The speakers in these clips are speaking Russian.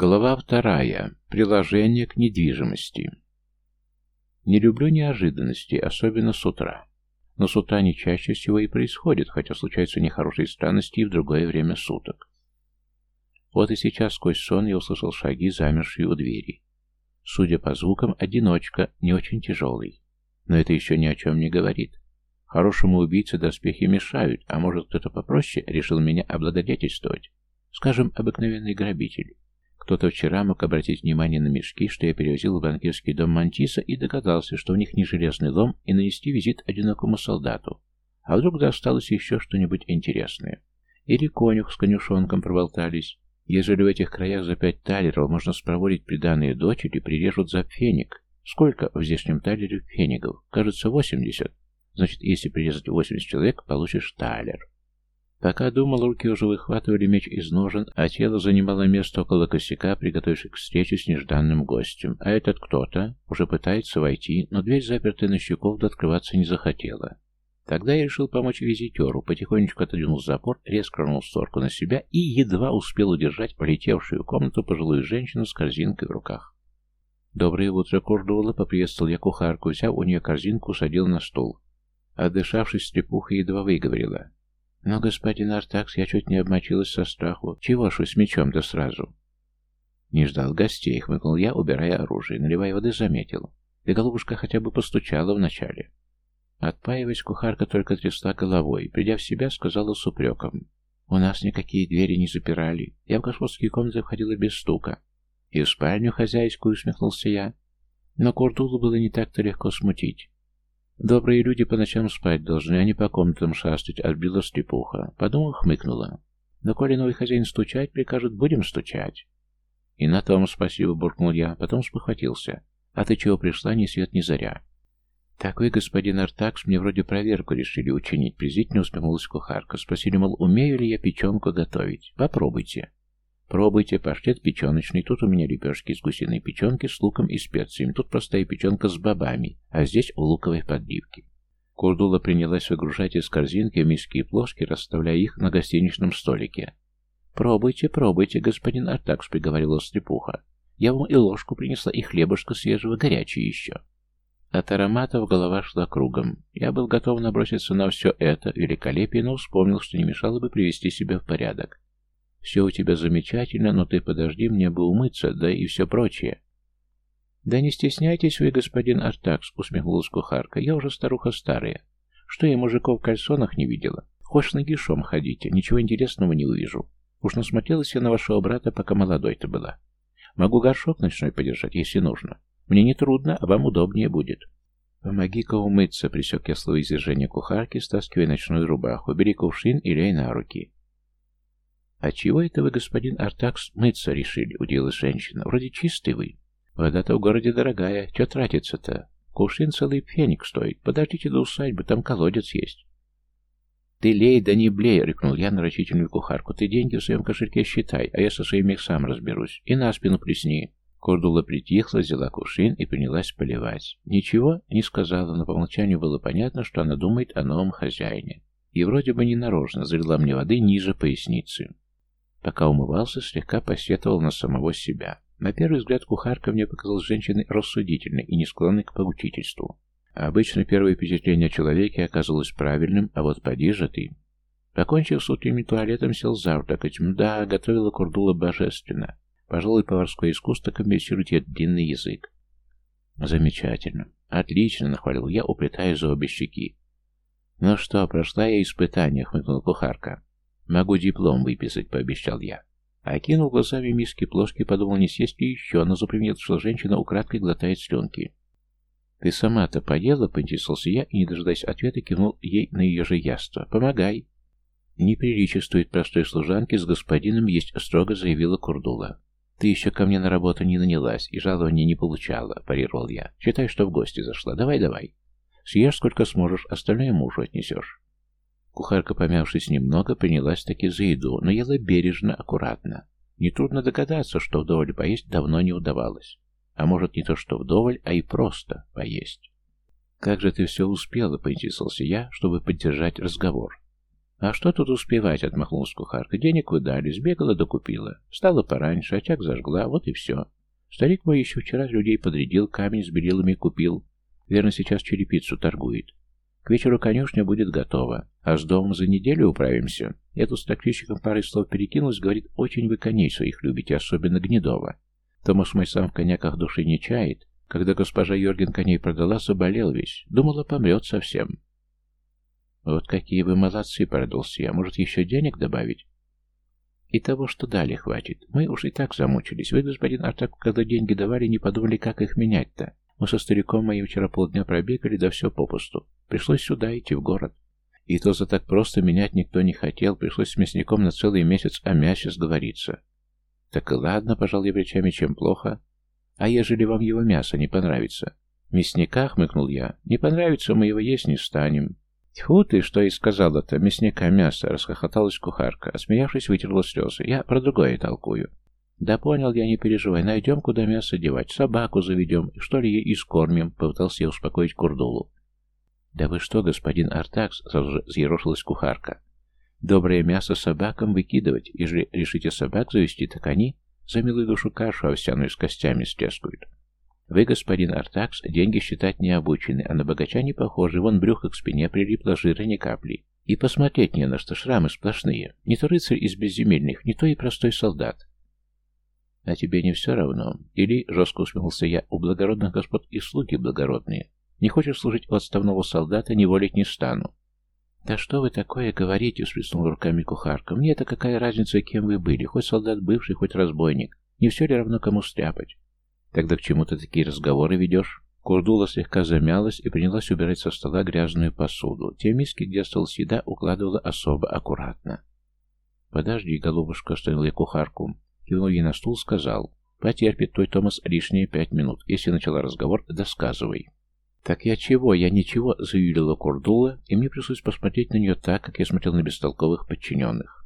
Глава вторая. Приложение к недвижимости. Не люблю неожиданности, особенно с утра. Но с утра не чаще всего и происходит, хотя случаются нехорошие странности и в другое время суток. Вот и сейчас сквозь сон я услышал шаги, замершие у двери. Судя по звукам, одиночка, не очень тяжелый. Но это еще ни о чем не говорит. Хорошему убийце доспехи мешают, а может кто-то попроще решил меня облагодетельствовать. Скажем, обыкновенный грабитель. Кто-то вчера мог обратить внимание на мешки, что я перевозил в банкирский дом Мантиса, и догадался, что в них не железный лом, и нанести визит одинокому солдату. А вдруг досталось еще что-нибудь интересное? Или конюх с конюшонком проболтались. Ежели в этих краях за пять талеров можно спроводить приданные дочери, прирежут за феник. Сколько в здешнем талере фенигов? Кажется, восемьдесят. Значит, если прирезать восемьдесят человек, получишь талер. Пока думал, руки уже выхватывали меч из ножен, а тело занимало место около косяка, приготовившись к встрече с нежданным гостем. А этот кто-то уже пытается войти, но дверь, запертая на щеколду, открываться не захотела. Тогда я решил помочь визитеру, потихонечку отодвинул запор, резко рванул створку на себя и едва успел удержать полетевшую комнату пожилую женщину с корзинкой в руках. «Доброе утро, Курдула!» — поприветствовал я кухарку, взяв у нее корзинку, усадил на стул. Отдышавшись, трепуха едва выговорила. Но, господин Артакс, я чуть не обмочилась со страху. Чего ж вы с мечом-то сразу? Не ждал гостей, хмыкнул я, убирая оружие. Наливая воды, заметил. Да голубушка хотя бы постучала вначале. Отпаиваясь, кухарка только трясла головой. Придя в себя, сказала с упреком. У нас никакие двери не запирали. Я в господские комнаты входила без стука. И в спальню хозяйскую усмехнулся я. Но Курдулу было не так-то легко смутить. Добрые люди по ночам спать должны, а не по комнатам шастать, отбила слепуха. Подумал, хмыкнула. Но коли новый хозяин стучать прикажет, будем стучать. И на том спасибо, буркнул я, потом спохватился. А ты чего пришла, ни свет, ни заря? Так вы, господин Артакс, мне вроде проверку решили учинить, презрительно усмехнулась кухарка. Спросили, мол, умею ли я печенку готовить. Попробуйте. Пробуйте паштет печеночный. Тут у меня лепешки из гусиной печенки с луком и специями. Тут простая печенка с бобами, а здесь луковые подливки. Курдула принялась выгружать из корзинки миски и плошки, расставляя их на гостиничном столике. «Пробуйте, пробуйте, господин Артакс», — приговорила стрепуха. «Я вам и ложку принесла, и хлебушка свежего, горячее еще». От ароматов голова шла кругом. Я был готов наброситься на все это великолепие, но вспомнил, что не мешало бы привести себя в порядок. Все у тебя замечательно, но ты подожди, мне бы умыться, да и все прочее. Да не стесняйтесь вы, господин Артакс, усмехнулась кухарка. Я уже старуха старая. Что я мужиков в кальсонах не видела? Хочешь нагишом ходите, ничего интересного не увижу. Уж насмотрелась я на вашего брата, пока молодой-то была. Могу горшок ночной подержать, если нужно. Мне не трудно, а вам удобнее будет. Помоги-ка умыться, присек я слово изъяжения кухарки, стаскивая ночную рубаху. Бери кувшин и лей на руки. «А чего это вы, господин Артакс, мыться решили?» — удивилась женщина. «Вроде чистый вы. Вода-то в городе дорогая. Че тратится-то? Кувшин целый феник стоит. Подождите до усадьбы, там колодец есть». «Ты лей, да не блей!» — рыкнул я на рачительную кухарку. «Ты деньги в своем кошельке считай, а я со своими их сам разберусь. И на спину плесни». Кордула притихла, взяла кувшин и принялась поливать. Ничего не сказала, но по молчанию было понятно, что она думает о новом хозяине. И вроде бы ненарочно залила мне воды ниже поясницы. Пока умывался, слегка посетовал на самого себя. На первый взгляд кухарка мне показалась женщиной рассудительной и не склонной к поучительству. Обычно первое впечатление о человеке оказывалось правильным, а вот поди же ты. Покончив с утренним туалетом, сел завтракать. Да, готовила курдула божественно. Пожалуй, поварское искусство компенсирует ей длинный язык. Замечательно. Отлично, нахвалил я, уплетая за обе щеки. Ну что, прошла я испытание, хмыкнула кухарка. «Могу диплом выписать», — пообещал я. Окинул глазами миски плошки, подумал, не съесть ли еще, но заприметил, что женщина украдкой глотает слюнки. «Ты сама-то поела?» — поинтересовался я и, не дожидаясь ответа, кивнул ей на ее же яство. «Помогай!» «Неприличествует простой служанке с господином есть», — строго заявила Курдула. «Ты еще ко мне на работу не нанялась и жалования не получала», — парировал я. «Считай, что в гости зашла. Давай-давай. Съешь сколько сможешь, остальное мужу отнесешь». Кухарка, помявшись немного, принялась таки за еду, но ела бережно, аккуратно. Нетрудно догадаться, что вдоволь поесть давно не удавалось. А может, не то что вдоволь, а и просто поесть. «Как же ты все успела?» — поинтересовался я, чтобы поддержать разговор. «А что тут успевать?» — отмахнулась кухарка. «Денег вы дали, сбегала, докупила. Встала пораньше, очаг зажгла, вот и все. Старик мой еще вчера людей подрядил, камень с белилами купил. Верно, сейчас черепицу торгует. К вечеру конюшня будет готова, а с домом за неделю управимся. Я тут с трактирщиком парой слов перекинулась, говорит, очень вы коней своих любите, особенно Гнедова. Томас мой сам в коняках души не чает. Когда госпожа Йорген коней продала, заболел весь. Думала, помрет совсем. «Вот какие вы молодцы!» — продался я. «Может, еще денег добавить?» «И того, что дали, хватит. Мы уж и так замучились. Вы, господин Артак, когда деньги давали, не подумали, как их менять-то. Мы со стариком моим вчера полдня пробегали, да все попусту. Пришлось сюда идти, в город. И то за так просто менять никто не хотел. Пришлось с мясником на целый месяц о мясе сговориться. Так и ладно, пожал я плечами, чем плохо. А ежели вам его мясо не понравится? Мясника, хмыкнул я. Не понравится, мы его есть не станем. «Тьфу ты, что и сказала-то, мясника мясо!» — расхохоталась кухарка. Осмеявшись, вытерла слезы. «Я про другое толкую». «Да понял я, не переживай. Найдем, куда мясо девать. Собаку заведем. Что ли и скормим?» — попытался я успокоить Курдулу. «Да вы что, господин Артакс?» — сразу же взъерошилась кухарка. «Доброе мясо собакам выкидывать. Ежели решите собак завести, так они за милую душу кашу овсяную с костями стескают. Вы, господин Артакс, деньги считать не обучены, а на богача не похожи. Вон брюхо к спине прилипло жира ни капли. И посмотреть не на что, шрамы сплошные. Не то рыцарь из безземельных, не то и простой солдат. А тебе не все равно? Или, жестко усмехнулся я, у благородных господ и слуги благородные. Не хочешь служить отставного солдата, не волить не стану. «Да что вы такое говорите?» — всплеснула руками кухарка. «Мне-то какая разница, кем вы были? Хоть солдат бывший, хоть разбойник. Не все ли равно, кому стряпать?» Тогда к чему ты такие разговоры ведешь? Курдула слегка замялась и принялась убирать со стола грязную посуду. Те миски, где осталась еда, укладывала особо аккуратно. «Подожди, голубушка», — остановил я кухарку. Кивнул ей на стул, сказал. «Потерпит твой Томас лишние пять минут. Если начала разговор, досказывай». «Так я чего? Я ничего», — заявила Курдула, и мне пришлось посмотреть на нее так, как я смотрел на бестолковых подчиненных.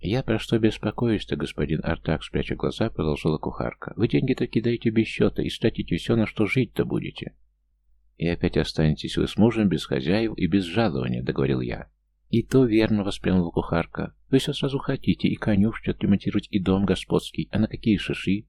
«Я про что беспокоюсь-то, господин Артак?» Спряча глаза, продолжила кухарка. «Вы деньги-то кидаете без счета и стратите все, на что жить-то будете». «И опять останетесь вы с мужем без хозяев и без жалования», — договорил я. «И то верно», — воспрянула кухарка. «Вы все сразу хотите и конюшню отремонтировать, и дом господский. А на какие шиши?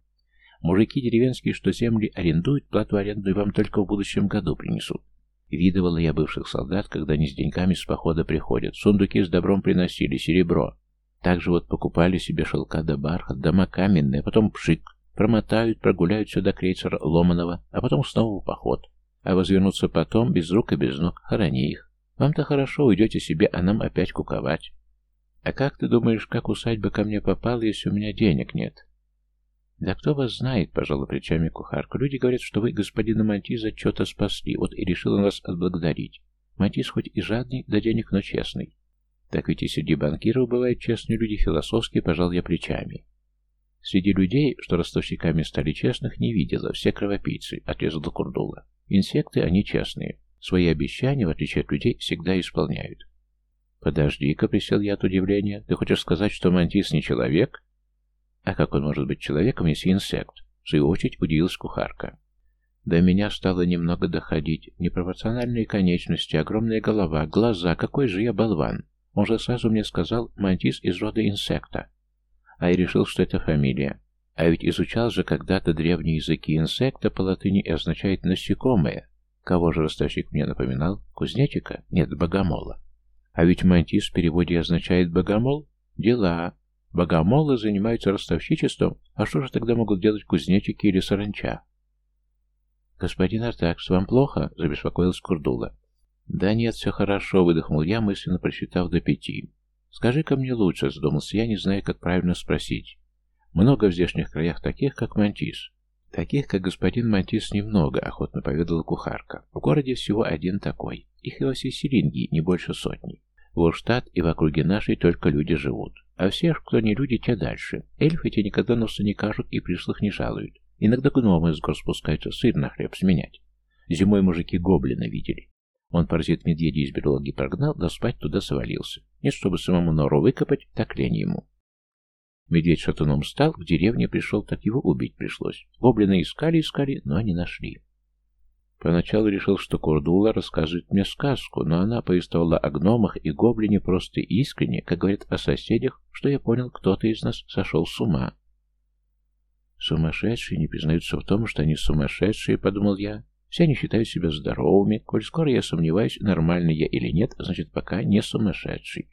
Мужики деревенские, что земли арендуют, плату и вам только в будущем году принесут. Видывала я бывших солдат, когда они с деньгами с похода приходят. Сундуки с добром приносили, серебро. Также вот покупали себе шелка да бархат, дома каменные, а потом пшик, промотают, прогуляют сюда крейсер Ломанова, а потом снова в поход. А возвернуться потом, без рук и без ног, хорони их. Вам-то хорошо, уйдете себе, а нам опять куковать. А как ты думаешь, как усадьба ко мне попала, если у меня денег нет? Да кто вас знает, пожалуй, плечами кухарка. Люди говорят, что вы господина Мантиза что-то спасли, вот и решил он вас отблагодарить. Мантиз хоть и жадный, да денег, но честный. Так ведь и среди банкиров бывают честные люди, философски пожал я плечами. Среди людей, что ростовщиками стали честных, не видела, все кровопийцы, отрезала Курдула. Инсекты, они честные. Свои обещания, в отличие от людей, всегда исполняют. «Подожди-ка», — присел я от удивления, — «ты хочешь сказать, что Мантис не человек?» «А как он может быть человеком, если инсект?» В свою очередь удивилась кухарка. До меня стало немного доходить. Непропорциональные конечности, огромная голова, глаза, какой же я болван. Он же сразу мне сказал «мантис из рода инсекта». А я решил, что это фамилия. А ведь изучал же когда-то древние языки инсекта по латыни означает «насекомое». Кого же ростовщик мне напоминал? Кузнечика? Нет, богомола. А ведь мантис в переводе означает «богомол». Дела. Богомолы занимаются ростовщичеством, а что же тогда могут делать кузнечики или саранча? «Господин Артакс, вам плохо?» — забеспокоилась Курдула. «Да нет, все хорошо», — выдохнул я, мысленно просчитав до пяти. «Скажи-ка мне лучше», — задумался я, не зная, как правильно спросить. «Много в здешних краях таких, как Мантис». «Таких, как господин Мантис, немного», — охотно поведала кухарка. «В городе всего один такой. Их и во всей Селинги не больше сотни. В Урштадт и в округе нашей только люди живут. А все, кто не люди, те дальше. Эльфы те никогда носа не кажут и пришлых не жалуют. Иногда гномы с гор спускаются сыр на хлеб сменять. Зимой мужики гоблина видели. Он паразит медведя из берлоги прогнал, да спать туда свалился. Нет, чтобы самому нору выкопать, так лень ему. Медведь шатуном стал, к деревне пришел, так его убить пришлось. Гоблины искали, искали, но не нашли. Поначалу решил, что Курдула рассказывает мне сказку, но она повествовала о гномах и гоблине просто искренне, как говорят о соседях, что я понял, кто-то из нас сошел с ума. Сумасшедшие не признаются в том, что они сумасшедшие, подумал я. Все они считают себя здоровыми. Коль скоро я сомневаюсь, нормальный я или нет, значит, пока не сумасшедший.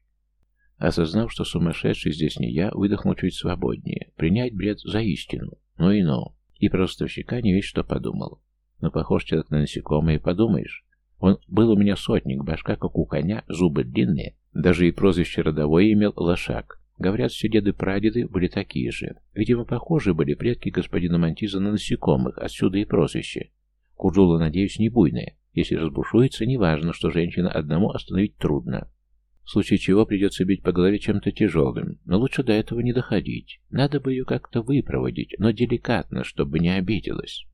Осознав, что сумасшедший здесь не я, выдохнул чуть свободнее. Принять бред за истину. Ну и ну. И про ростовщика не весь что подумал. Но похож человек на насекомое, подумаешь. Он был у меня сотник, башка как у коня, зубы длинные. Даже и прозвище родовое имел лошак. Говорят, все деды-прадеды были такие же. Видимо, похожи были предки господина Мантиза на насекомых, отсюда и прозвище. Курдула, надеюсь, не буйная. Если разбушуется, неважно, что женщина одному остановить трудно. В случае чего придется бить по голове чем-то тяжелым, но лучше до этого не доходить. Надо бы ее как-то выпроводить, но деликатно, чтобы не обиделась.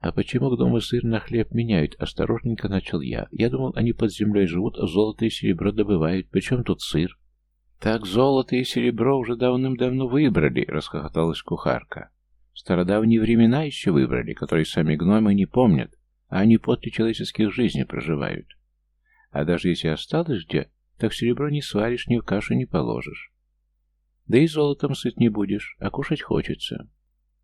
«А почему гномы сыр на хлеб меняют?» — осторожненько начал я. «Я думал, они под землей живут, а золото и серебро добывают. Причем тут сыр?» «Так золото и серебро уже давным-давно выбрали», — расхохоталась кухарка. «Стародавние времена еще выбрали, которые сами гномы не помнят, а они после человеческих жизней проживают. А даже если осталось где, так серебро не сваришь, ни в кашу не положишь. Да и золотом сыт не будешь, а кушать хочется.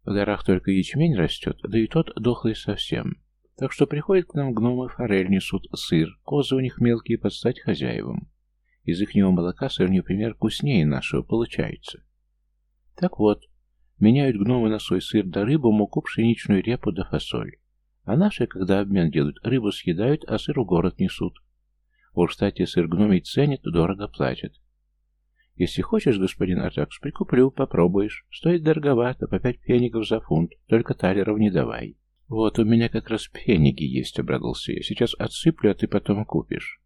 В горах только ячмень растет, да и тот дохлый совсем. Так что приходят к нам гномы, форель несут, сыр, козы у них мелкие под стать хозяевам. Из ихнего молока сыр, например, вкуснее нашего получается. Так вот, меняют гномы на свой сыр да рыбу, муку, пшеничную репу да фасоль. А наши, когда обмен делают, рыбу съедают, а сыр в город несут. Уж, кстати, сыр гномий ценят, дорого платят. Если хочешь, господин Артакс, прикуплю, попробуешь. Стоит дороговато, по пять пфенигов за фунт, только талеров не давай. Вот, у меня как раз пфениги есть, обрадовался я. Сейчас отсыплю, а ты потом купишь.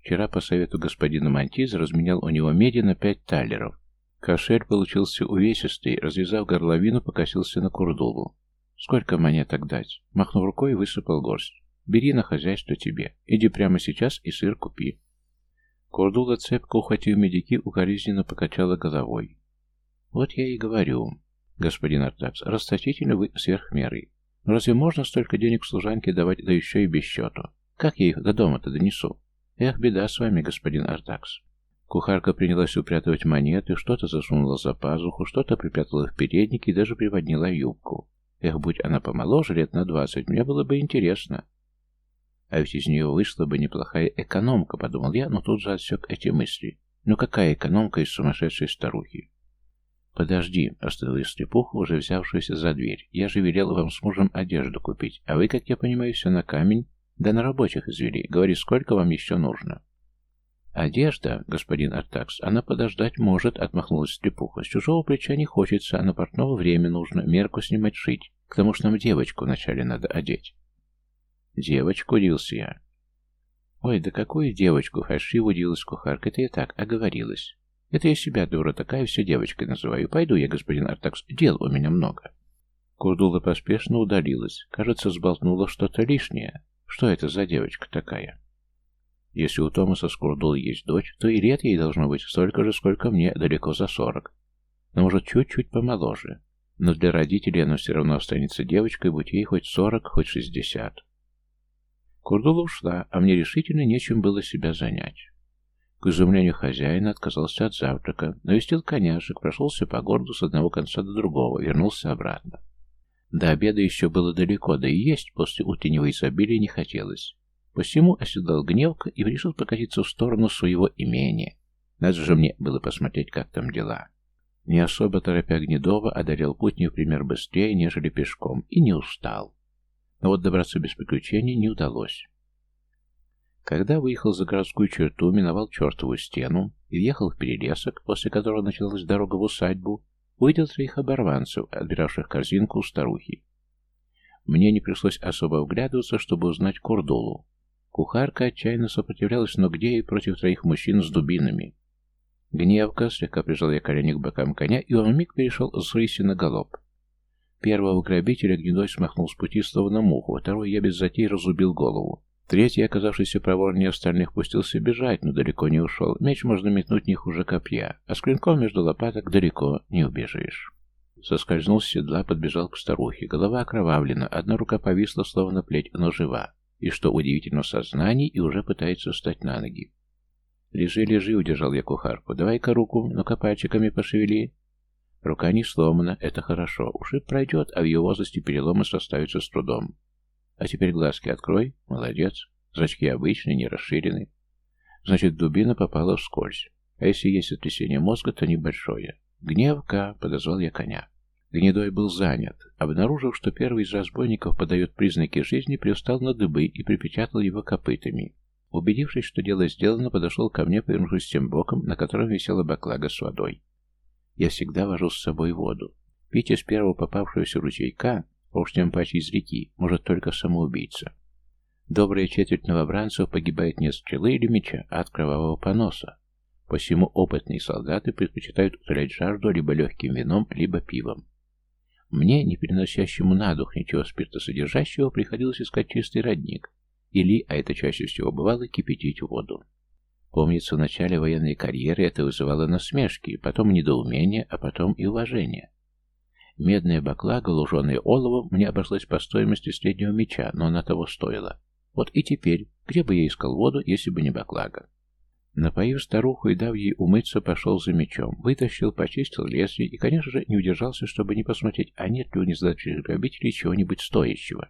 Вчера по совету господина Мантиза разменял у него меди на пять талеров. Кошель получился увесистый, развязав горловину, покосился на курдулу. Сколько монеток дать? Махнув рукой, высыпал горсть. Бери на хозяйство тебе. Иди прямо сейчас и сыр купи. Курдула цепко ухватив медики, укоризненно покачала головой. «Вот я и говорю, господин Артакс, расточительно вы сверх меры. Разве можно столько денег служанке давать, да еще и без счету? Как я их до дома-то донесу? Эх, беда с вами, господин Артакс». Кухарка принялась упрятывать монеты, что-то засунула за пазуху, что-то припрятала в передник и даже приводнила юбку. Эх, будь она помоложе, лет на двадцать, мне было бы интересно. А ведь из нее вышла бы неплохая экономка, подумал я, но тут же отсек эти мысли. Ну какая экономка из сумасшедшей старухи? «Подожди», — остановил Слепуха, уже взявшуюся за дверь. «Я же велел вам с мужем одежду купить, а вы, как я понимаю, все на камень, да на рабочих извели. Говори, сколько вам еще нужно?» «Одежда, господин Артакс, она подождать может», — отмахнулась Слепуха. «С чужого плеча не хочется, а на портного время нужно, мерку снимать шить. К тому что нам девочку вначале надо одеть». «Девочку?» — удивился я. «Ой, да какую девочку?» — фальшиво удивилась кухарка. «Это я так, оговорилась. Это я себя, дура такая, все девочкой называю. Пойду я, господин Артакс, дел у меня много». Курдула поспешно удалилась. Кажется, сболтнула что-то лишнее. Что это за девочка такая? Если у Томаса с Курдулой есть дочь, то и лет ей должно быть столько же, сколько мне, далеко за сорок. Но, может, чуть-чуть помоложе. Но для родителей она все равно останется девочкой, будь ей хоть сорок, хоть шестьдесят. Курдула ушла, а мне решительно нечем было себя занять. К изумлению хозяина отказался от завтрака, навестил коняшек, прошелся по городу с одного конца до другого, вернулся обратно. До обеда еще было далеко, да и есть после утреннего изобилия не хотелось. Посему оседлал гневка и решил покатиться в сторону своего имения. Надо же мне было посмотреть, как там дела. Не особо торопя Гнедова, одолел путь не в пример быстрее, нежели пешком, и не устал. Но вот добраться без приключений не удалось. Когда выехал за городскую черту, миновал чертову стену и въехал в перелесок, после которого началась дорога в усадьбу, увидел троих оборванцев, отбиравших корзинку у старухи. Мне не пришлось особо вглядываться, чтобы узнать Курдулу. Кухарка отчаянно сопротивлялась, но где и против троих мужчин с дубинами. Гневка слегка прижал я колени к бокам коня, и он миг перешел с рыси на галоп. Первого грабителя гнедой смахнул с пути словно муху, второй я без затей разубил голову. Третий, оказавшийся проворнее остальных, пустился бежать, но далеко не ушел. Меч можно метнуть не хуже копья, а с клинком между лопаток далеко не убежишь. Соскользнул с седла, подбежал к старухе. Голова окровавлена, одна рука повисла, словно плеть, но жива. И что удивительно в сознании, и уже пытается встать на ноги. «Лежи, лежи», — удержал я кухарку. «Давай-ка руку, ну-ка пошевели». Рука не сломана, это хорошо. Ушиб пройдет, а в ее возрасте переломы составятся с трудом. А теперь глазки открой. Молодец. Зрачки обычные, не расширены. Значит, дубина попала вскользь. А если есть сотрясение мозга, то небольшое. «Гневка!» — подозвал я коня. Гнедой был занят. Обнаружив, что первый из разбойников подает признаки жизни, привстал на дыбы и припечатал его копытами. Убедившись, что дело сделано, подошел ко мне, повернувшись тем боком, на котором висела баклага с водой. Я всегда вожу с собой воду. Пить из первого попавшегося ручейка, уж тем паче из реки, может только самоубийца. Добрая четверть новобранцев погибает не от стрелы или меча, а от кровавого поноса. Посему опытные солдаты предпочитают утолять жажду либо легким вином, либо пивом. Мне, не переносящему на дух ничего спиртосодержащего, приходилось искать чистый родник, или, а это чаще всего бывало, кипятить воду. Помнится, в начале военной карьеры это вызывало насмешки, потом недоумение, а потом и уважение. Медная баклага, луженая оловом, мне обошлась по стоимости среднего меча, но она того стоила. Вот и теперь, где бы я искал воду, если бы не баклага? Напоив старуху и дав ей умыться, пошел за мечом, вытащил, почистил лезвие и, конечно же, не удержался, чтобы не посмотреть, а нет ли у незадачливых грабителей чего-нибудь стоящего.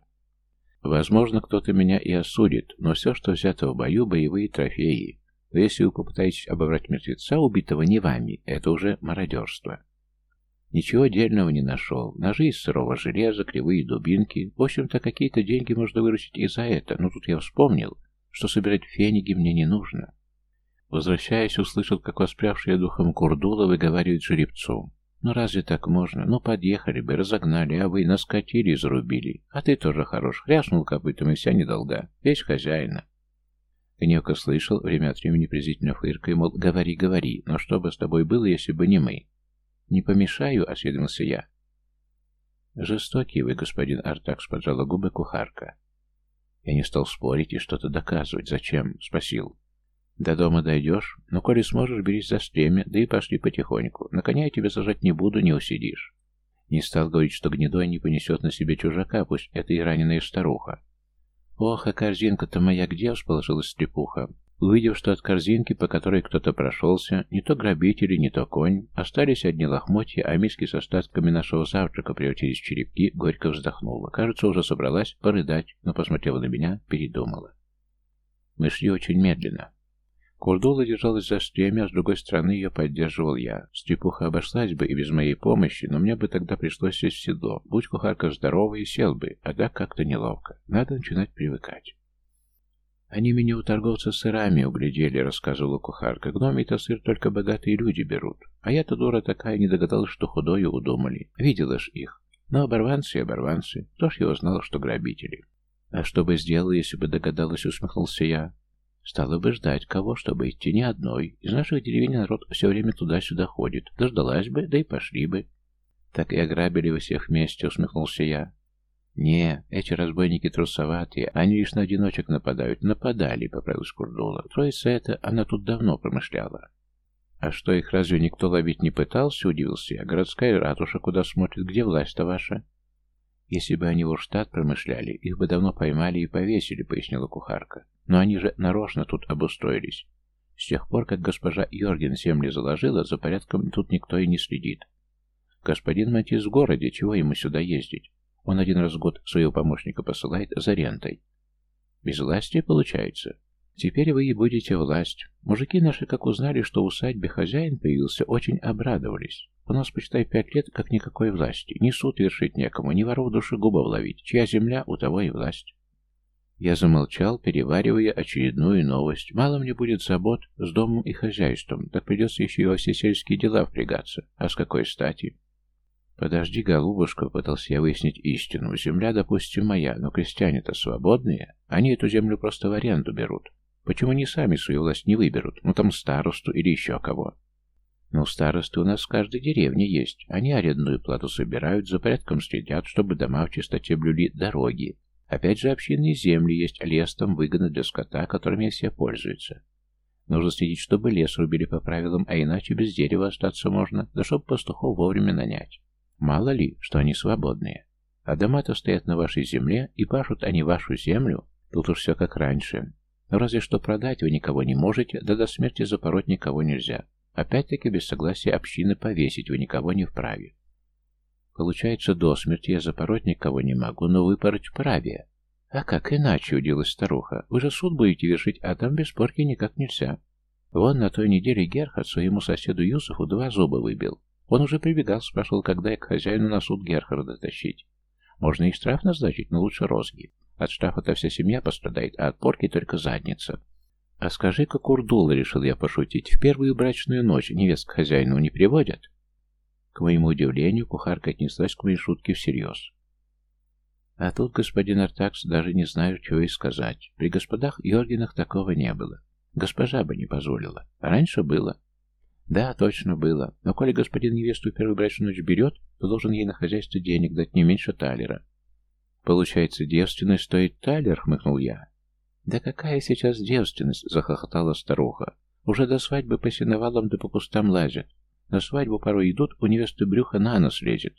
Возможно, кто-то меня и осудит, но все, что взято в бою, боевые трофеи. Но если вы попытаетесь обобрать мертвеца, убитого не вами, это уже мародерство. Ничего дельного не нашел. Ножи из сырого железа, кривые дубинки. В общем-то, какие-то деньги можно выручить и за это, но тут я вспомнил, что собирать феники мне не нужно. Возвращаясь, услышал, как воспрявшая духом Курдула выговаривает жеребцу. «Ну разве так можно? Ну подъехали бы, разогнали, а вы наскотили и зарубили. А ты тоже хорош, хряснул копытом и вся недолга. Весь хозяина». Гневка слышал, время от времени презрительно фыркая, мол, говори, говори, но что бы с тобой было, если бы не мы? «Не помешаю», — осведомился я. «Жестокий вы, господин Артакс», — поджала губы кухарка. Я не стал спорить и что-то доказывать. «Зачем?» — спросил. До дома дойдешь, но коли сможешь, берись за стремя, да и пошли потихоньку. На коня я тебя сажать не буду, не усидишь. Не стал говорить, что гнедой не понесет на себе чужака, пусть это и раненая старуха. Ох, а корзинка-то моя где всположилась стрепуха? Увидев, что от корзинки, по которой кто-то прошелся, не то грабители, не то конь, остались одни лохмотья, а миски с остатками нашего завтрака превратились в черепки, горько вздохнула. Кажется, уже собралась порыдать, но, посмотрела на меня, передумала. Мы шли очень медленно. Курдула держалась за стремя, а с другой стороны ее поддерживал я. Стрепуха обошлась бы и без моей помощи, но мне бы тогда пришлось сесть в седло. Будь кухарка здоровой, сел бы, а так как-то неловко. Надо начинать привыкать. «Они меня у торговца сырами углядели», — рассказывала кухарка. «Гномий-то сыр только богатые люди берут. А я-то дура такая, не догадалась, что худое удумали. Видела ж их. Но оборванцы и оборванцы. Кто ж его знал, что грабители?» «А что бы сделала, если бы догадалась?» — усмехнулся я. Стала бы ждать кого, чтобы идти не одной. Из наших деревень народ все время туда-сюда ходит. Дождалась бы, да и пошли бы. Так и ограбили вы всех вместе, усмехнулся я. Не, эти разбойники трусоватые, они лишь на одиночек нападают. Нападали, поправил Курдула. Троица это, она тут давно промышляла. А что, их разве никто ловить не пытался, удивился я. Городская ратуша куда смотрит, где власть-то ваша? Если бы они в Урштадт промышляли, их бы давно поймали и повесили, пояснила кухарка. Но они же нарочно тут обустроились. С тех пор, как госпожа Йорген земли заложила, за порядком тут никто и не следит. Господин Матис в городе, чего ему сюда ездить? Он один раз в год своего помощника посылает за рентой. Без власти получается. Теперь вы и будете власть. Мужики наши, как узнали, что в усадьбе хозяин появился, очень обрадовались. У нас, почитай, пять лет, как никакой власти. Ни суд вершить некому, ни воров душегубов ловить. Чья земля, у того и власть. Я замолчал, переваривая очередную новость. Мало мне будет забот с домом и хозяйством, так придется еще и во все сельские дела впрягаться. А с какой стати? Подожди, голубушка, пытался я выяснить истину. Земля, допустим, моя, но крестьяне-то свободные. Они эту землю просто в аренду берут. Почему они сами свою власть не выберут? Ну там старосту или еще кого? Ну, старосты у нас в каждой деревне есть. Они арендную плату собирают, за порядком следят, чтобы дома в чистоте блюли дороги, Опять же, общинные земли есть, лес там выгодно для скота, которыми все пользуются. Нужно следить, чтобы лес рубили по правилам, а иначе без дерева остаться можно, да чтобы пастухов вовремя нанять. Мало ли, что они свободные. А дома-то стоят на вашей земле, и пашут они вашу землю. Тут уж все как раньше. Разве что продать вы никого не можете, да до смерти запороть никого нельзя. Опять-таки, без согласия общины повесить вы никого не вправе. Получается, до смерти я запороть никого не могу, но выпороть вправе. А как иначе, удивилась старуха. Вы же суд будете вершить, а там без порки никак нельзя. Вон на той неделе Герхард своему соседу Юсуфу два зуба выбил. Он уже прибегал, спрашивал, когда я к хозяину на суд Герхарда тащить. Можно и штраф назначить, но лучше розги. От штрафа-то вся семья пострадает, а от порки только задница. «А скажи-ка, Курдула, — решил я пошутить, — в первую брачную ночь невест к хозяину не приводят?» К моему удивлению, кухарка отнеслась к моей шутке всерьез. А тут, господин Артакс, даже не знаю, чего и сказать. При господах Йоргинах такого не было. Госпожа бы не позволила. Раньше было. Да, точно было. Но коли господин невесту в первую брачную ночь берет, то должен ей на хозяйство денег дать не меньше талера. Получается, девственность стоит талер, хмыкнул я. «Да какая сейчас девственность?» — захохотала старуха. «Уже до свадьбы по сеновалам да по кустам лазят. На свадьбу порой идут, у невесты брюха на нос лезет.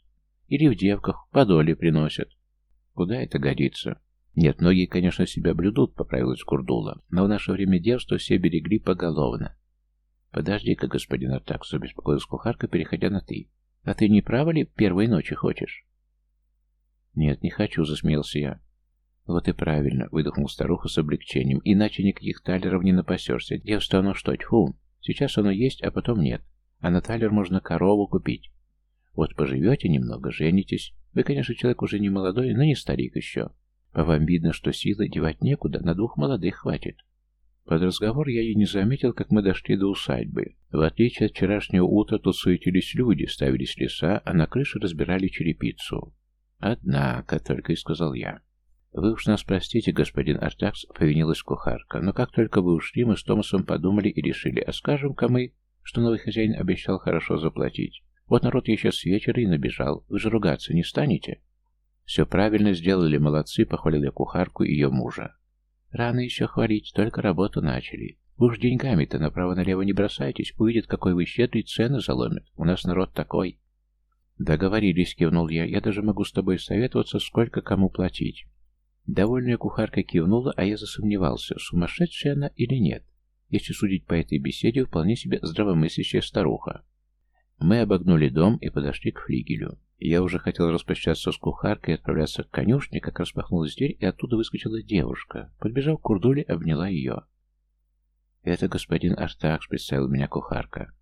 Или в девках подоле приносят. Куда это годится?» «Нет, многие, конечно, себя блюдут», — поправилась Курдула. «Но в наше время девство все берегли поголовно». «Подожди-ка, господин Артакс», — забеспокоилась кухарка, переходя на «ты». «А ты не право ли первой ночи хочешь?» «Нет, не хочу», — засмеялся я. «Вот и правильно», — выдохнул старуха с облегчением. «Иначе никаких талеров не напасешься. Девство оно что, тьфу! Сейчас оно есть, а потом нет. А на талер можно корову купить. Вот поживете немного, женитесь. Вы, конечно, человек уже не молодой, но не старик еще. По вам видно, что силы девать некуда, на двух молодых хватит». Под разговор я и не заметил, как мы дошли до усадьбы. В отличие от вчерашнего утра, тут суетились люди, ставились леса, а на крыше разбирали черепицу. «Однако», — только и сказал я. «Вы уж нас простите, господин Артакс», — повинилась кухарка, «но как только вы ушли, мы с Томасом подумали и решили, а скажем-ка мы, что новый хозяин обещал хорошо заплатить. Вот народ еще с вечера и набежал. Вы же ругаться не станете?» «Все правильно сделали, молодцы», — похвалил я кухарку и ее мужа. «Рано еще хвалить, только работу начали. Вы уж деньгами-то направо-налево не бросайтесь, увидят, какой вы щедрый, цены заломят. У нас народ такой». «Договорились», — кивнул я. «Я даже могу с тобой советоваться, сколько кому платить». Довольная кухарка кивнула, а я засомневался, сумасшедшая она или нет. Если судить по этой беседе, вполне себе здравомыслящая старуха. Мы обогнули дом и подошли к флигелю. Я уже хотел распрощаться с кухаркой и отправляться к конюшне, как распахнулась дверь, и оттуда выскочила девушка. Подбежав к Курдуле, обняла ее. «Это господин Артакс», — представил меня кухарка.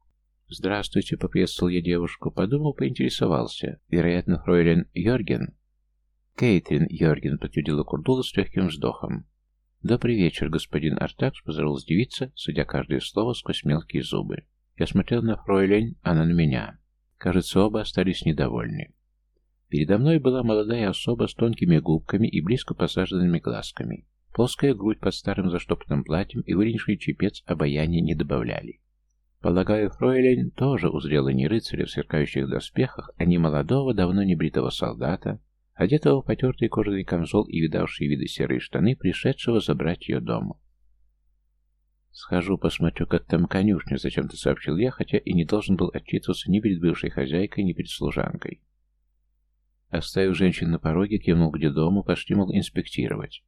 «Здравствуйте», — поприветствовал я девушку. Подумал, поинтересовался. «Вероятно, фройлен Йорген?» «Кейтрин Йорген», — подтвердила Курдула с легким вздохом. «Добрый вечер, господин Артакс», — поздоровалась девица, судя каждое слово сквозь мелкие зубы. Я смотрел на фройлен, она на меня. Кажется, оба остались недовольны. Передо мной была молодая особа с тонкими губками и близко посаженными глазками. Плоская грудь под старым заштопанным платьем и выренший чепец обаяния не добавляли. Полагаю, фройлен тоже узрела не рыцаря в сверкающих доспехах, а не молодого, давно небритого солдата, одетого в потертый кожаный камзол и видавшие виды серые штаны, пришедшего забрать ее дома. «Схожу, посмотрю, как там конюшня», — зачем-то сообщил я, хотя и не должен был отчитываться ни перед бывшей хозяйкой, ни перед служанкой. Оставив женщин на пороге, кивнул где дому, пошли, мол, инспектировать.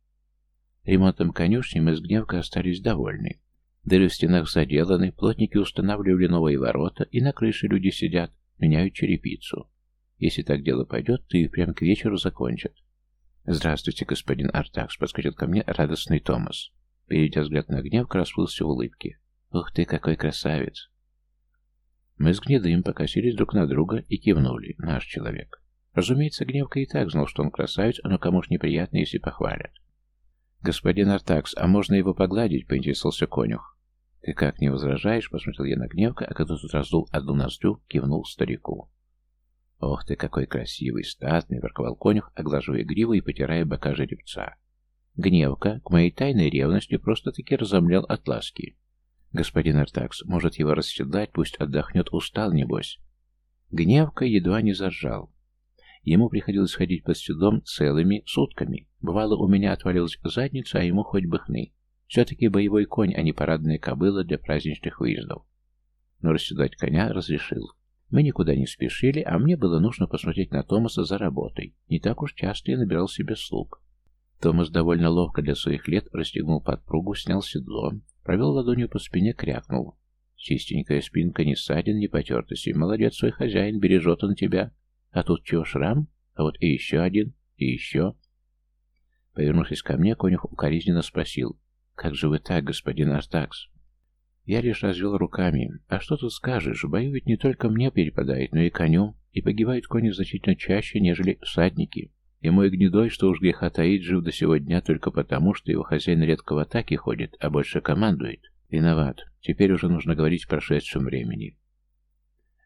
Ремонтом конюшни мы с Гневкой остались довольны. Дыры в стенах заделаны, плотники устанавливали новые ворота, и на крыше люди сидят, меняют черепицу. Если так дело пойдет, то и прям к вечеру закончат. «Здравствуйте, господин Артакс», — подскочил ко мне радостный Томас. Перейдя взгляд на гнев, расплылся в улыбке. «Ух ты, какой красавец!» Мы с Гнедым покосились друг на друга и кивнули. Наш человек. Разумеется, Гневка и так знал, что он красавец, но кому ж неприятно, если похвалят. «Господин Артакс, а можно его погладить?» — поинтересовался конюх. «Ты как, не возражаешь?» — посмотрел я на Гневка, а когда тут раздул одну ноздрю, кивнул старику. «Ох ты, какой красивый, статный!» — ворковал конюх, оглаживая гриву и потирая бока жеребца. Гневка, к моей тайной ревности, просто-таки разомлел от ласки. «Господин Артакс, может его расседлать, пусть отдохнет, устал, небось?» Гневка едва не зажал. Ему приходилось ходить под седлом целыми сутками. Бывало, у меня отвалилась задница, а ему хоть бы хны. Все-таки боевой конь, а не парадная кобыла для праздничных выездов. Но расседлать коня разрешил. Мы никуда не спешили, а мне было нужно посмотреть на Томаса за работой. Не так уж часто я набирал себе слуг. Томас довольно ловко для своих лет расстегнул подпругу, снял седло, провел ладонью по спине, крякнул. Чистенькая спинка, ни ссадин, ни потертости. Молодец свой хозяин, бережет он тебя. А тут чего, шрам? А вот и еще один, и еще. Повернувшись ко мне, конюх укоризненно спросил. «Как же вы так, господин Артакс?» Я лишь развел руками. «А что тут скажешь? Бою ведь не только мне перепадает, но и коню. И погибают кони значительно чаще, нежели всадники. И мой гнедой, что уж греха таит, жив до сего дня только потому, что его хозяин редко в атаке ходит, а больше командует. Виноват. Теперь уже нужно говорить в прошедшем времени.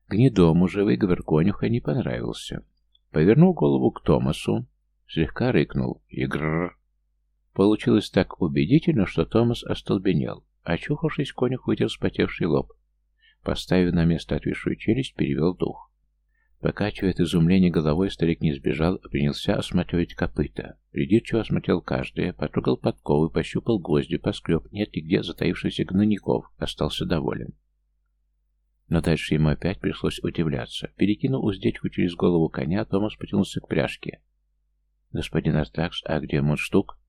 Гнедому же выговор конюха не понравился. Повернул голову к Томасу, слегка рыкнул. Игрр. Получилось так убедительно, что Томас остолбенел. Очухавшись, конюх вытер вспотевший лоб. Поставив на место отвисшую челюсть, перевел дух. Покачивая от изумления головой, старик не сбежал, а принялся осматривать копыта. Придирчиво осмотрел каждое, потрогал подковы, пощупал гвозди, поскреб, нет ли где затаившихся гнойников, остался доволен. Но дальше ему опять пришлось удивляться. Перекинув уздечку через голову коня, Томас потянулся к пряжке. «Господин Артакс, а где мундштук?»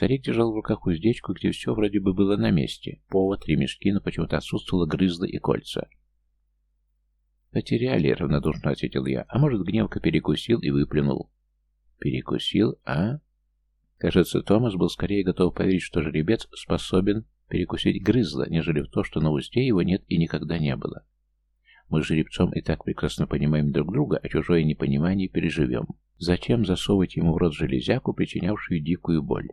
Старик держал в руках уздечку, где все вроде бы было на месте. Повод, ремешки, но почему-то отсутствовало грызло и кольца. «Потеряли», — равнодушно ответил я. «А может, гневка перекусил и выплюнул?» «Перекусил, а?» Кажется, Томас был скорее готов поверить, что жеребец способен перекусить грызло, нежели в то, что на узде его нет и никогда не было. Мы с жеребцом и так прекрасно понимаем друг друга, а чужое непонимание переживем. Зачем засовывать ему в рот железяку, причинявшую дикую боль?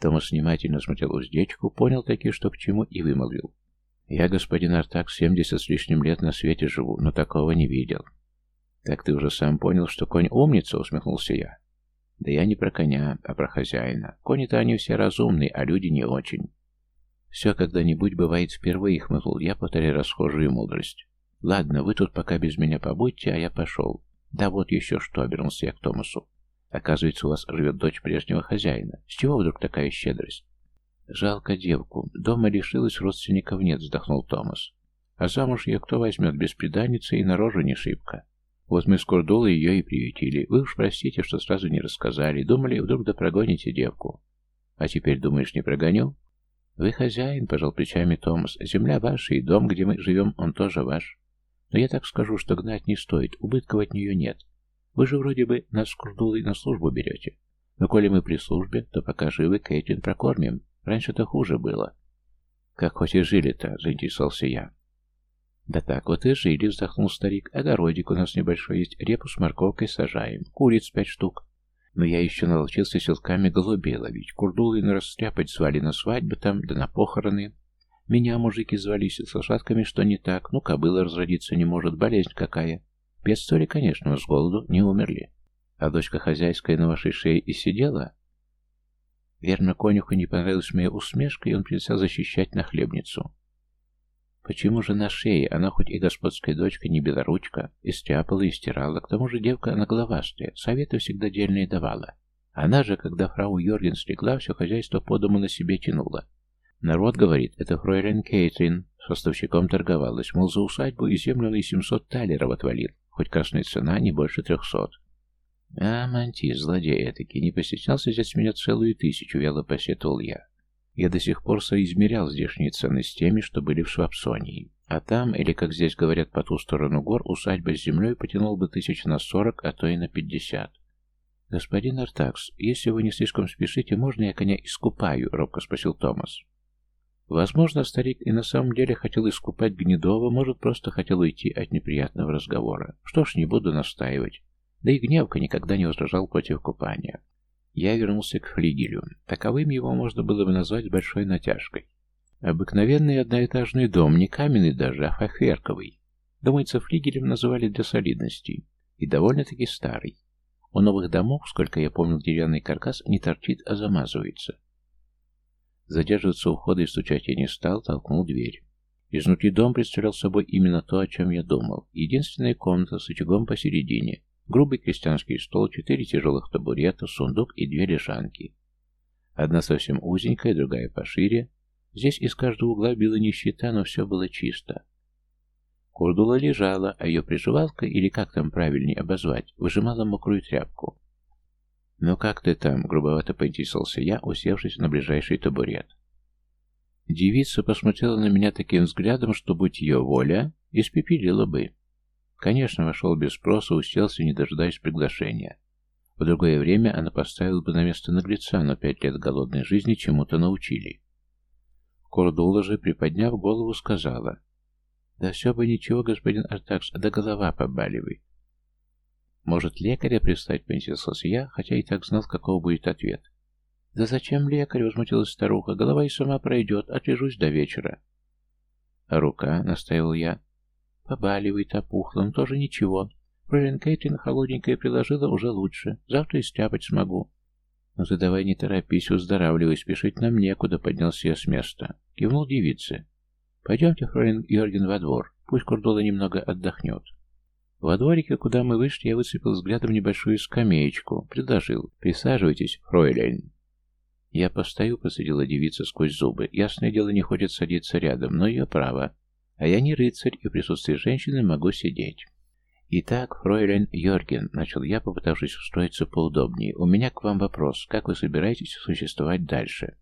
Томас внимательно смотрел уздечку, понял таки, что к чему, и вымолвил. Я, господин Артак, семьдесят с лишним лет на свете живу, но такого не видел. Так ты уже сам понял, что конь умница, усмехнулся я. Да я не про коня, а про хозяина. Кони-то они все разумные, а люди не очень. Все когда-нибудь бывает впервые, хмыкнул я, повторяя расхожую мудрость. Ладно, вы тут пока без меня побудьте, а я пошел. Да вот еще что, обернулся я к Томасу. Оказывается, у вас живет дочь прежнего хозяина. С чего вдруг такая щедрость? «Жалко девку. Дома лишилась, родственников нет», — вздохнул Томас. «А замуж ее кто возьмет, бесприданница и на рожу не шибко. Вот мы с Курдулой ее и приютили. Вы уж простите, что сразу не рассказали. Думали, вдруг да прогоните девку. А теперь, думаешь, не прогоню?» «Вы хозяин», — пожал плечами Томас. «Земля ваша, и дом, где мы живем, он тоже ваш. Но я так скажу, что гнать не стоит, убытков от нее нет. Вы же вроде бы нас с Курдулой на службу берете. Но коли мы при службе, то пока живы, Кейтлин прокормим. Раньше-то хуже было. Как хоть и жили-то, заинтересовался я. Да так вот и жили, вздохнул старик. Огородик у нас небольшой есть, репу с морковкой сажаем, куриц пять штук. Но я еще научился селками голубей ловить, курдулы на растряпать звали на свадьбы там, да на похороны. Меня мужики звали с лошадками, что не так, ну кобыла разродиться не может, болезнь какая. Бедствовали, конечно, но с голоду не умерли. А дочка хозяйская на вашей шее и сидела, Верно, конюху не понравилась моя усмешка, и он принялся защищать нахлебницу. Почему же на шее? Она хоть и господская дочка, не белоручка, и стряпала, и стирала. К тому же девка она головастая, советы всегда дельные давала. Она же, когда фрау Йорген слегла, все хозяйство по дому на себе тянула. Народ говорит, это фройлен Кейтрин с поставщиком торговалась, мол, за усадьбу и землю на 700 талеров отвалил, хоть красная цена не больше трехсот. А, Мантис, злодей этакий, не постеснялся взять с меня целую тысячу, вяло посетовал я. Я до сих пор соизмерял здешние цены с теми, что были в Швабсонии. А там, или, как здесь говорят, по ту сторону гор, усадьба с землей потянул бы тысяч на сорок, а то и на пятьдесят. «Господин Артакс, если вы не слишком спешите, можно я коня искупаю?» — робко спросил Томас. Возможно, старик и на самом деле хотел искупать Гнедова, может, просто хотел уйти от неприятного разговора. Что ж, не буду настаивать. Да и Гневка никогда не возражал против купания. Я вернулся к флигелю. Таковым его можно было бы назвать большой натяжкой. Обыкновенный одноэтажный дом, не каменный даже, а фахверковый. Думается, флигелем называли для солидности. И довольно-таки старый. У новых домов, сколько я помню, деревянный каркас не торчит, а замазывается. Задерживаться у входа и стучать я не стал, толкнул дверь. Изнутри дом представлял собой именно то, о чем я думал. Единственная комната с очагом посередине, Грубый крестьянский стол, четыре тяжелых табурета, сундук и две лежанки. Одна совсем узенькая, другая пошире. Здесь из каждого угла била нищета, но все было чисто. Курдула лежала, а ее приживалка, или как там правильнее обозвать, выжимала мокрую тряпку. «Ну как ты там?» — грубовато поинтересовался я, усевшись на ближайший табурет. Девица посмотрела на меня таким взглядом, что, будь ее воля, испепелила бы. Конечно, вошел без спроса, уселся, не дожидаясь приглашения. В другое время она поставила бы на место наглеца, но пять лет голодной жизни чему-то научили. Кордула же, приподняв голову, сказала, «Да все бы ничего, господин Артакс, да голова побаливает». «Может, лекаря пристать?» — поинтересовался я, хотя и так знал, какого будет ответ. «Да зачем лекарь?» — возмутилась старуха. «Голова и сама пройдет, отлежусь до вечера». «А рука?» — настаивал я. «Побаливает, опухла, но тоже ничего. Фролин Кейтлин холодненькое приложила уже лучше. Завтра и стряпать смогу». «Ну ты давай не торопись, выздоравливай, спешить нам некуда», — поднялся я с места. Кивнул девице. «Пойдемте, Фролин Йорген, во двор. Пусть Курдула немного отдохнет». Во дворике, куда мы вышли, я выцепил взглядом небольшую скамеечку. Предложил. «Присаживайтесь, Фройлейн». «Я постою», — посадила девица сквозь зубы. «Ясное дело, не хочет садиться рядом, но ее право. А я не рыцарь, и в присутствии женщины могу сидеть». «Итак, фройлен Йорген», — начал я, попытавшись устроиться поудобнее, — «у меня к вам вопрос. Как вы собираетесь существовать дальше?»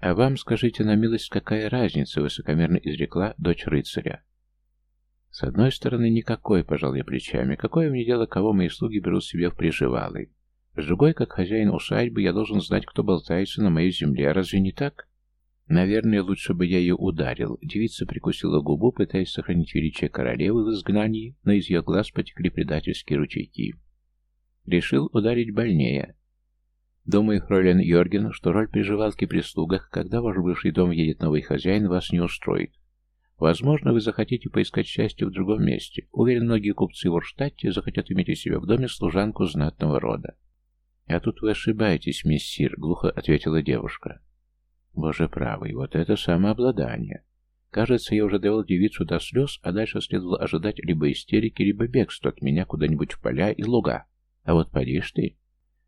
«А вам, скажите на милость, какая разница?» — высокомерно изрекла дочь рыцаря. «С одной стороны, никакой», — пожал я плечами. «Какое мне дело, кого мои слуги берут себе в приживалый? С другой, как хозяин усадьбы, я должен знать, кто болтается на моей земле. Разве не так?» Наверное, лучше бы я ее ударил. Девица прикусила губу, пытаясь сохранить величие королевы в изгнании, но из ее глаз потекли предательские ручейки. Решил ударить больнее. Думаю, фройлен Йорген, что роль приживалки при слугах, когда ваш бывший дом едет новый хозяин, вас не устроит. Возможно, вы захотите поискать счастье в другом месте. Уверен, многие купцы в Орштадте захотят иметь у себя в доме служанку знатного рода. «А тут вы ошибаетесь, мессир», — глухо ответила девушка. Боже правый, вот это самообладание. Кажется, я уже довел девицу до слез, а дальше следовало ожидать либо истерики, либо бегства от меня куда-нибудь в поля и луга. А вот подишь ты.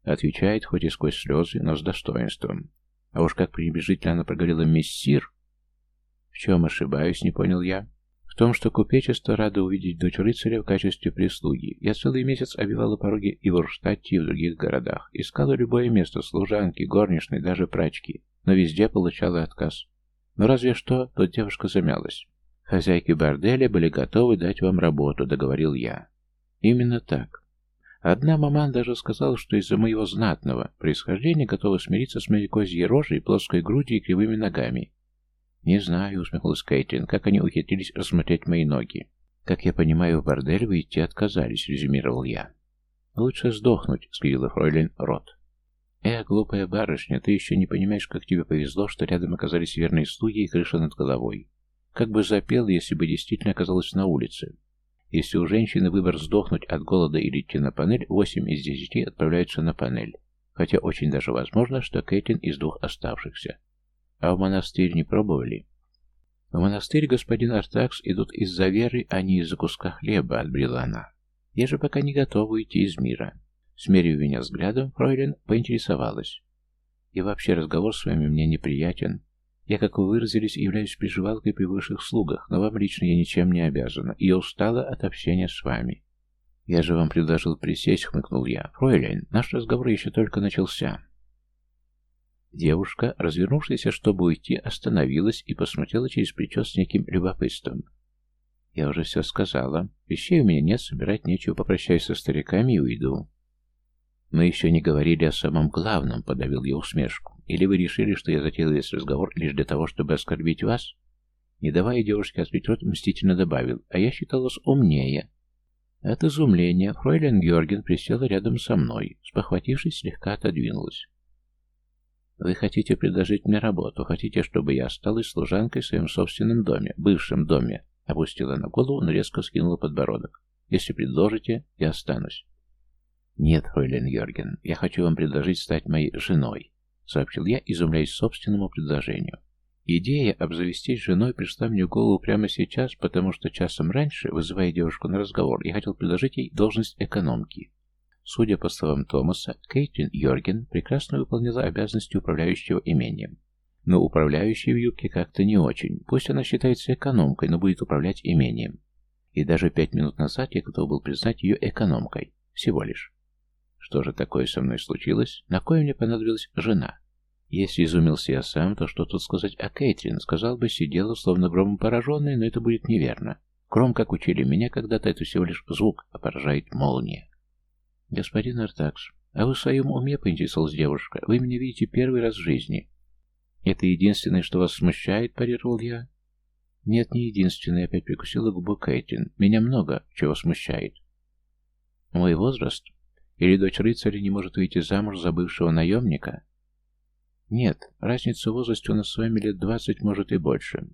Отвечает, хоть и сквозь слезы, но с достоинством. А уж как пренебрежительно она проговорила «мессир». Чем ошибаюсь, не понял я. В том, что купечество рада увидеть дочь рыцаря в качестве прислуги. Я целый месяц обивала пороги и в Урштадте, и в других городах. Искала любое место, служанки, горничной, даже прачки но везде получала отказ. Но разве что, тут девушка замялась. Хозяйки борделя были готовы дать вам работу, договорил я. Именно так. Одна маман даже сказала, что из-за моего знатного происхождения готова смириться с моей козьей рожей, плоской грудью и кривыми ногами. «Не знаю», — усмехнулась Кейтлин, — «как они ухитрились рассмотреть мои ноги». «Как я понимаю, в бордель вы идти отказались», — резюмировал я. «Лучше сдохнуть», — скривила фройлен рот. «Эх, глупая барышня, ты еще не понимаешь, как тебе повезло, что рядом оказались верные слуги и крыша над головой. Как бы запел, если бы действительно оказалась на улице. Если у женщины выбор сдохнуть от голода или идти на панель, восемь из десяти отправляются на панель. Хотя очень даже возможно, что Кэтлин из двух оставшихся. А в монастырь не пробовали? В монастырь господин Артакс идут из-за веры, а не из-за куска хлеба, отбрела она. Я же пока не готова уйти из мира. Смерив меня взглядом, Фройлен поинтересовалась. «И вообще разговор с вами мне неприятен. Я, как вы выразились, являюсь приживалкой при высших слугах, но вам лично я ничем не обязана, и устала от общения с вами». «Я же вам предложил присесть», — хмыкнул я. «Фройлен, наш разговор еще только начался». Девушка, развернувшаяся, чтобы уйти, остановилась и посмотрела через плечо с неким любопытством. «Я уже все сказала. Вещей у меня нет, собирать нечего. Попрощаюсь со стариками и уйду». «Мы еще не говорили о самом главном», — подавил я усмешку. «Или вы решили, что я затеял весь разговор лишь для того, чтобы оскорбить вас?» Не давая девушке открыть рот, мстительно добавил, «А я считал умнее». От изумления фройлен Георгин присела рядом со мной, спохватившись, слегка отодвинулась. «Вы хотите предложить мне работу, хотите, чтобы я осталась служанкой в своем собственном доме, бывшем доме?» Опустила на голову, но резко скинула подбородок. «Если предложите, я останусь». «Нет, фройлен Йорген, я хочу вам предложить стать моей женой», — сообщил я, изумляясь собственному предложению. Идея обзавестись женой пришла мне в голову прямо сейчас, потому что часом раньше, вызывая девушку на разговор, я хотел предложить ей должность экономки. Судя по словам Томаса, Кейтлин Йорген прекрасно выполнила обязанности управляющего имением. Но управляющей в юбке как-то не очень. Пусть она считается экономкой, но будет управлять имением. И даже пять минут назад я готов был признать ее экономкой. Всего лишь. Что же такое со мной случилось? На кое мне понадобилась жена? Если изумился я сам, то что тут сказать о Кейтрин? Сказал бы, сидела словно громом пораженная, но это будет неверно. Гром, как учили меня когда-то, это всего лишь звук, а поражает молния. Господин Артакс, а вы в своем уме, поинтересовалась девушка, вы меня видите первый раз в жизни. Это единственное, что вас смущает, парировал я. Нет, не единственное, опять прикусила губу Кейтрин. Меня много чего смущает. Мой возраст? Или дочь рыцаря не может выйти замуж за бывшего наемника? Нет, разница в возрасте у нас с вами лет двадцать, может и больше.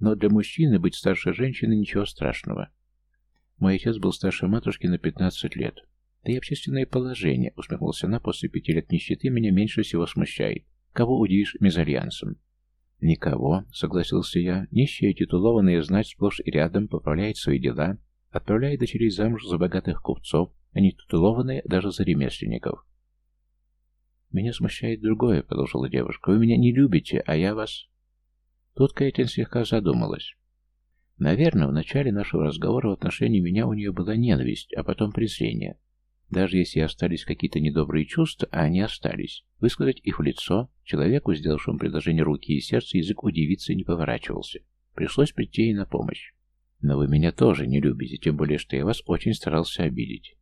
Но для мужчины быть старше женщины ничего страшного. Мой отец был старше матушки на пятнадцать лет. Да и общественное положение, усмехнулся она, после пяти лет нищеты меня меньше всего смущает. Кого удивишь мезальянсом? Никого, согласился я. Нищая титулованная знать сплошь и рядом поправляет свои дела, отправляет дочерей замуж за богатых купцов, а не титулованные даже за ремесленников. «Меня смущает другое», — продолжила девушка. «Вы меня не любите, а я вас...» Тут Кэтлин слегка задумалась. Наверное, в начале нашего разговора в отношении меня у нее была ненависть, а потом презрение. Даже если остались какие-то недобрые чувства, а они остались, высказать их в лицо, человеку, сделавшему предложение руки и сердца, язык удивиться не поворачивался. Пришлось прийти ей на помощь. Но вы меня тоже не любите, тем более, что я вас очень старался обидеть.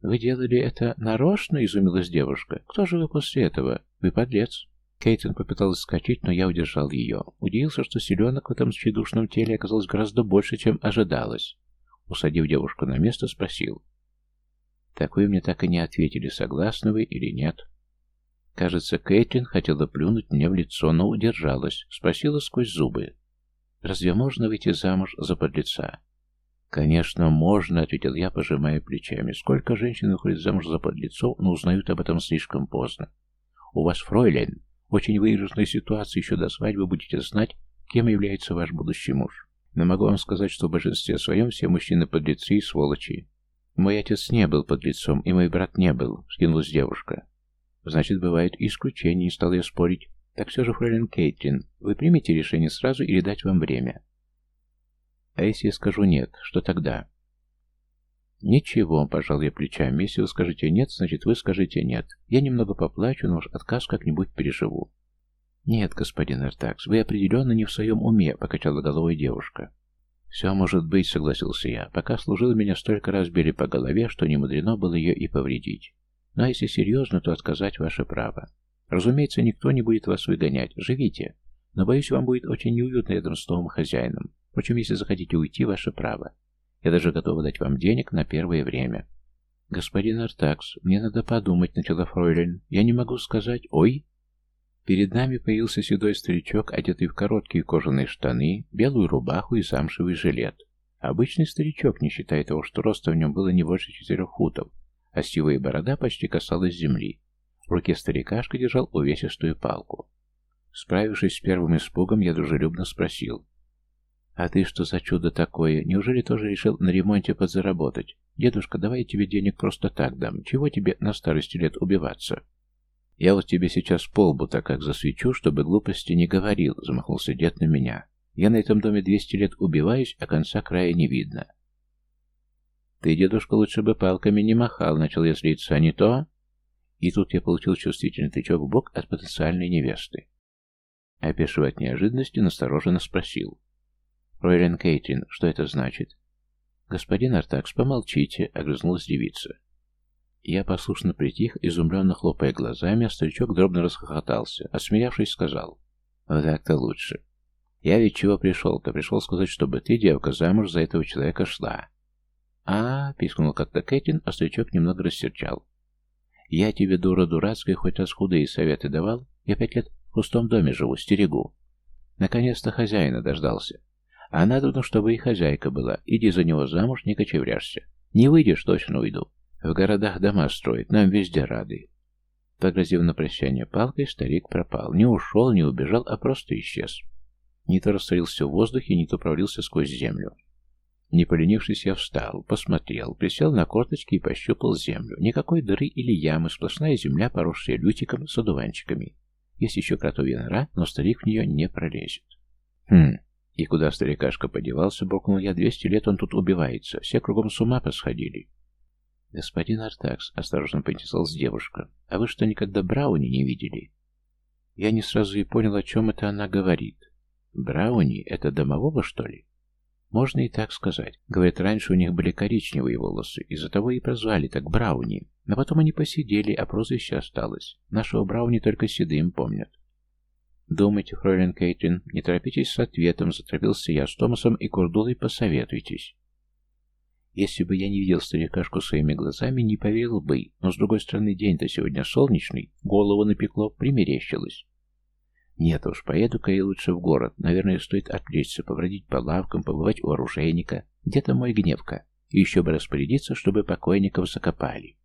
«Вы делали это нарочно?» — изумилась девушка. «Кто же вы после этого? Вы подлец!» Кейтон попыталась скачать, но я удержал ее. Удивился, что селенок в этом тщедушном теле оказалось гораздо больше, чем ожидалось. Усадив девушку на место, спросил. «Так вы мне так и не ответили, согласны вы или нет?» Кажется, Кейтлин хотела плюнуть мне в лицо, но удержалась, спросила сквозь зубы. «Разве можно выйти замуж за подлеца?» «Конечно, можно», — ответил я, пожимая плечами. «Сколько женщин выходит замуж за подлецов, но узнают об этом слишком поздно. У вас, фройлен, очень выигрышная ситуация, еще до свадьбы будете знать, кем является ваш будущий муж. Но могу вам сказать, что в большинстве своем все мужчины подлецы и сволочи. Мой отец не был подлецом, и мой брат не был», — скинулась девушка. «Значит, бывают исключения», — не стал я спорить. «Так все же, фройлен Кейтлин, вы примете решение сразу или дать вам время?» А если я скажу «нет», что тогда? Ничего, пожал я плечами. Если вы скажете «нет», значит вы скажете «нет». Я немного поплачу, но ваш отказ как-нибудь переживу. Нет, господин Эртакс, вы определенно не в своем уме, покачала головой девушка. «Все может быть», — согласился я. «Пока служил, меня столько раз били по голове, что не мудрено было ее и повредить. Но если серьезно, то отказать ваше право. Разумеется, никто не будет вас выгонять. Живите. Но, боюсь, вам будет очень неуютно рядом с новым хозяином. Впрочем, если захотите уйти, ваше право. Я даже готова дать вам денег на первое время. Господин Артакс, мне надо подумать, начала Фройлен. Я не могу сказать «Ой». Перед нами появился седой старичок, одетый в короткие кожаные штаны, белую рубаху и замшевый жилет. Обычный старичок, не считая того, что роста в нем было не больше четырех футов, а сивая борода почти касалась земли. В руке старикашка держал увесистую палку. Справившись с первым испугом, я дружелюбно спросил. «А ты что за чудо такое? Неужели тоже решил на ремонте подзаработать? Дедушка, давай я тебе денег просто так дам. Чего тебе на старости лет убиваться?» «Я вот тебе сейчас полбу так как засвечу, чтобы глупости не говорил», — замахнулся дед на меня. «Я на этом доме двести лет убиваюсь, а конца края не видно». «Ты, дедушка, лучше бы палками не махал», — начал я злиться, — «а не то...» И тут я получил чувствительный тычок в бок от потенциальной невесты. Опешив от неожиданности, настороженно спросил. «Фройлен Кейтрин, что это значит?» «Господин Артакс, помолчите», — огрызнулась девица. Я послушно притих, изумленно хлопая глазами, а старичок дробно расхохотался, осмеявшись, сказал. «Вот так-то лучше. Я ведь чего пришел-то? Пришел сказать, чтобы ты, девка, замуж за этого человека шла». «А, — пискнул как-то Кэтлин, а старичок немного рассерчал. «Я тебе, дура дурацкая, хоть раз худые советы давал? Я пять лет в пустом доме живу, стерегу. Наконец-то хозяина дождался. А надо, ну, чтобы и хозяйка была. Иди за него замуж, не кочевряшься. Не выйдешь, точно уйду. В городах дома строят, нам везде рады. Погрозив на прощание палкой, старик пропал. Не ушел, не убежал, а просто исчез. Не то растворился в воздухе, не то провалился сквозь землю. Не поленившись, я встал, посмотрел, присел на корточки и пощупал землю. Никакой дыры или ямы, сплошная земля, поросшая лютиком с одуванчиками. Есть еще кротовья нора, но старик в нее не пролезет. Хм, И куда старикашка подевался, буркнул я, двести лет он тут убивается. Все кругом с ума посходили. Господин Артакс, осторожно поинтересовалась девушка, а вы что, никогда Брауни не видели? Я не сразу и понял, о чем это она говорит. Брауни — это домового, что ли? Можно и так сказать. Говорят, раньше у них были коричневые волосы, из-за того и прозвали так Брауни. Но потом они посидели, а прозвище осталось. Нашего Брауни только седым помнят. «Думайте, фройлен Кейтрин, не торопитесь с ответом», — заторопился я с Томасом и Курдулой, посоветуйтесь. Если бы я не видел старикашку своими глазами, не поверил бы, но, с другой стороны, день-то сегодня солнечный, голову напекло, примерещилось. Нет уж, поеду-ка я лучше в город, наверное, стоит отвлечься, побродить по лавкам, побывать у оружейника, где-то мой гневка, и еще бы распорядиться, чтобы покойников закопали.